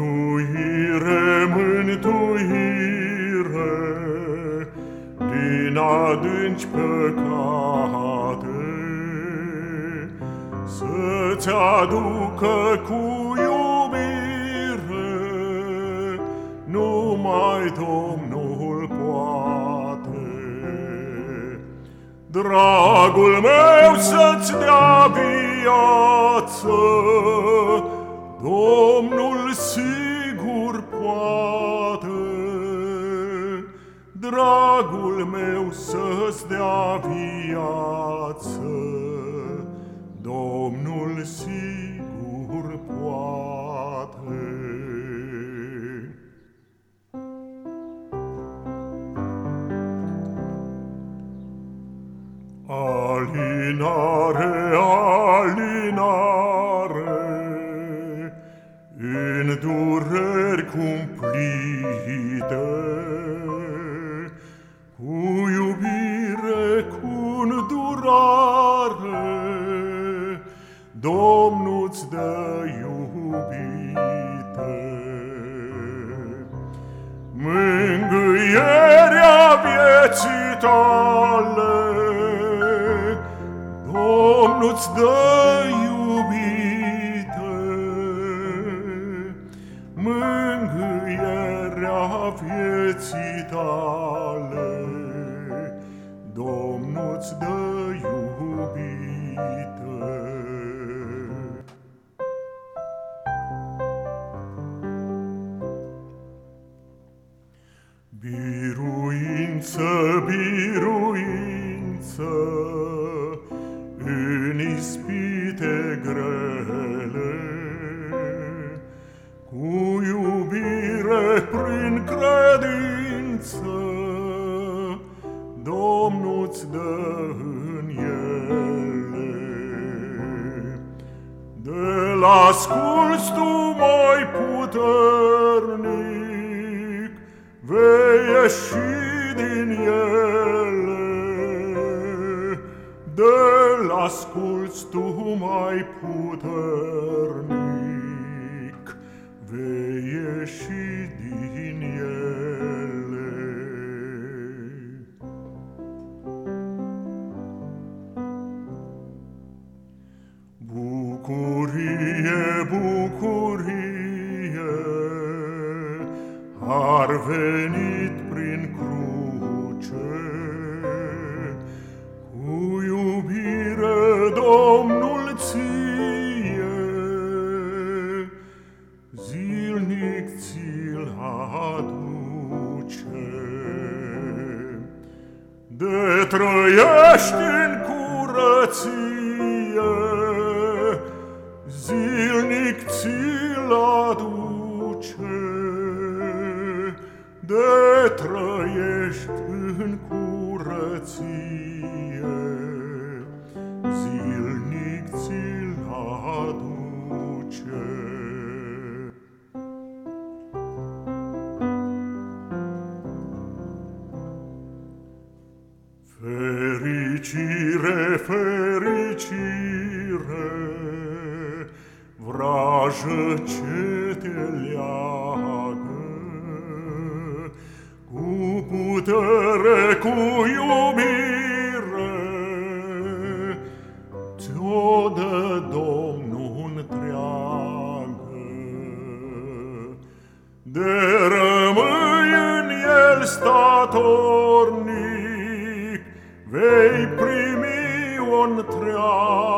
Mântuire, mântuire, din adânci păcate, Să-ți aducă cu iubire, numai Domnul poate. Dragul meu să-ți dea viață, Domnul sigur poate, dragul meu să-ți dea viață, Domnul sigur poate. Alinare, cu iubire, cu îndurare, Domnul-ți dă iubite. Mângâierea vieții tale, Domnul-ți dă iubite. Biruință, biruință, în ispite grele, credință, Domnul-ți dă în ele. De la asculți tu mai puternic, vei ieși din ele. De-l asculți tu mai puternic, har venit prin cruce, cu iubire Domnul ție, zilnic ți-l aduce. De trăiești în curăție, în curăție, zilnic ți-l aduce. Fericire, fericire, vrajă ce te leagă, cu putere, per cui umire ți-o dă Domnul treagă. De rămâi în el statornic, vei primi o întreagă